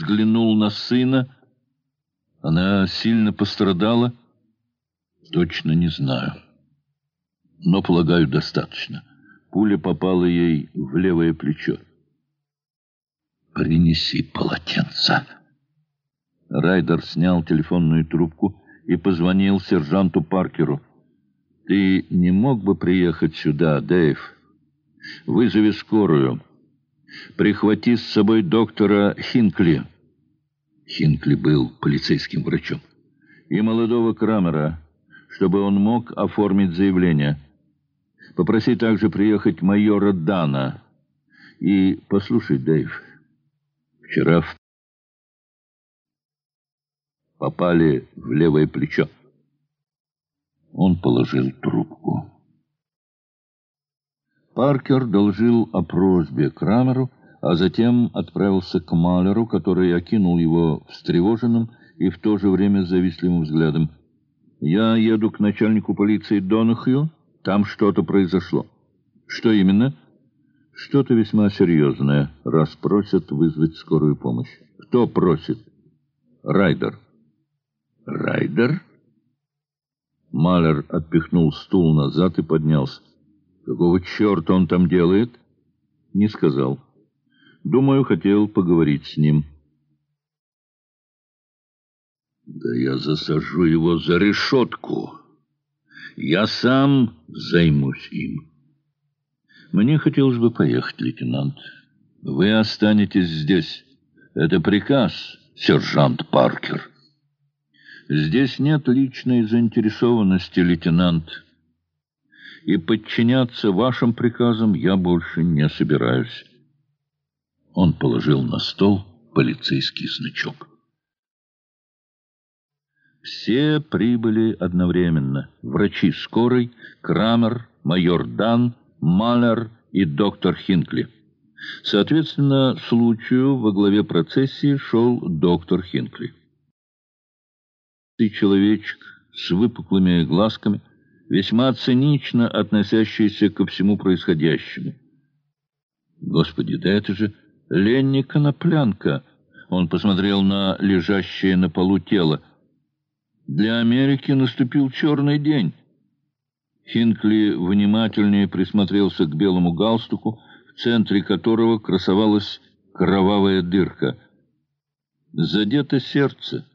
взглянул на сына. Она сильно пострадала? Точно не знаю. Но, полагаю, достаточно. Пуля попала ей в левое плечо. «Принеси полотенце». Райдер снял телефонную трубку и позвонил сержанту Паркеру. «Ты не мог бы приехать сюда, Дэйв? Вызови скорую. Прихвати с собой доктора Хинкли». Хинкли был полицейским врачом. «И молодого Крамера, чтобы он мог оформить заявление. Попроси также приехать майора Дана. И послушай, Дэйв, вчера в попали в левое плечо. Он положил трубку. Паркер доложил о просьбе Крамеру, а затем отправился к Малеру, который окинул его встревоженным и в то же время завистливым взглядом. «Я еду к начальнику полиции Донахью. Там что-то произошло». «Что именно?» «Что-то весьма серьезное, раз просят вызвать скорую помощь». «Кто просит?» «Райдер». Райдер? Малер отпихнул стул назад и поднялся. Какого черта он там делает? Не сказал. Думаю, хотел поговорить с ним. Да я засажу его за решетку. Я сам займусь им. Мне хотелось бы поехать, лейтенант. Вы останетесь здесь. Это приказ, сержант Паркер. Здесь нет личной заинтересованности, лейтенант. И подчиняться вашим приказам я больше не собираюсь. Он положил на стол полицейский значок. Все прибыли одновременно. Врачи скорой, Крамер, майор Дан, Малер и доктор Хинкли. Соответственно, случаю во главе процессии шел доктор Хинкли человечек с выпуклыми глазками, весьма цинично относящийся ко всему происходящему. Господи, да это же Ленни Коноплянка! Он посмотрел на лежащее на полу тело. Для Америки наступил черный день. Хинкли внимательнее присмотрелся к белому галстуку, в центре которого красовалась кровавая дырка. Задето сердце.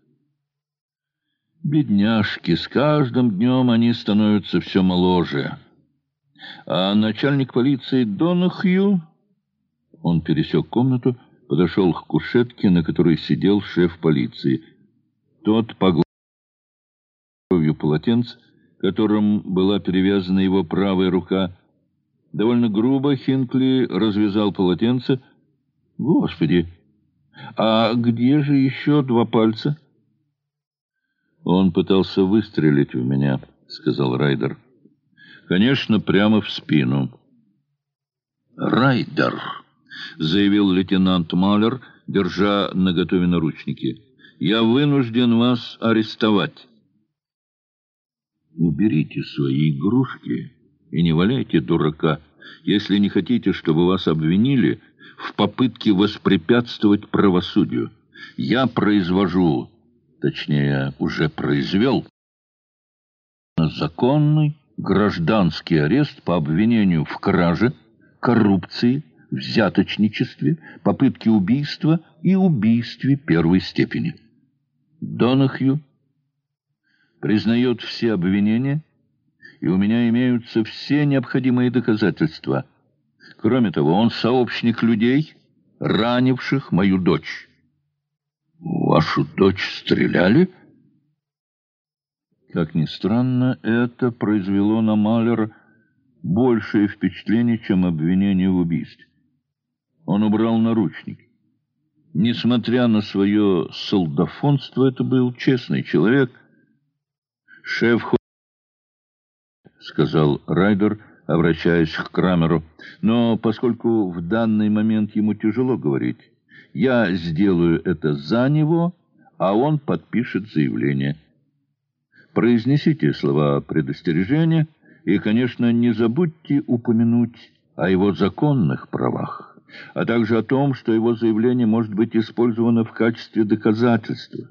Бедняжки, с каждым днем они становятся все моложе. А начальник полиции Донахью... Он пересек комнату, подошел к кушетке, на которой сидел шеф полиции. Тот погладил полотенце, которым была перевязана его правая рука. Довольно грубо Хинкли развязал полотенце. «Господи! А где же еще два пальца?» «Он пытался выстрелить в меня», — сказал Райдер. «Конечно, прямо в спину». «Райдер», — заявил лейтенант Малер, держа наготове наручники, — «я вынужден вас арестовать». «Уберите свои игрушки и не валяйте дурака, если не хотите, чтобы вас обвинили в попытке воспрепятствовать правосудию. Я произвожу точнее, уже произвел, законный гражданский арест по обвинению в краже, коррупции, взяточничестве, попытке убийства и убийстве первой степени. Донахью признает все обвинения, и у меня имеются все необходимые доказательства. Кроме того, он сообщник людей, ранивших мою дочь. Вашу дочь стреляли? Как ни странно, это произвело на Малера большее впечатление, чем обвинение в убийстве. Он убрал наручники. Несмотря на свое солдафонство, это был честный человек. «Шеф — сказал Райдер, обращаясь к Крамеру, но поскольку в данный момент ему тяжело говорить, я сделаю это за него, а он подпишет заявление. Произнесите слова предостережения и, конечно, не забудьте упомянуть о его законных правах. а также о том, что его заявление может быть использовано в качестве доказательства.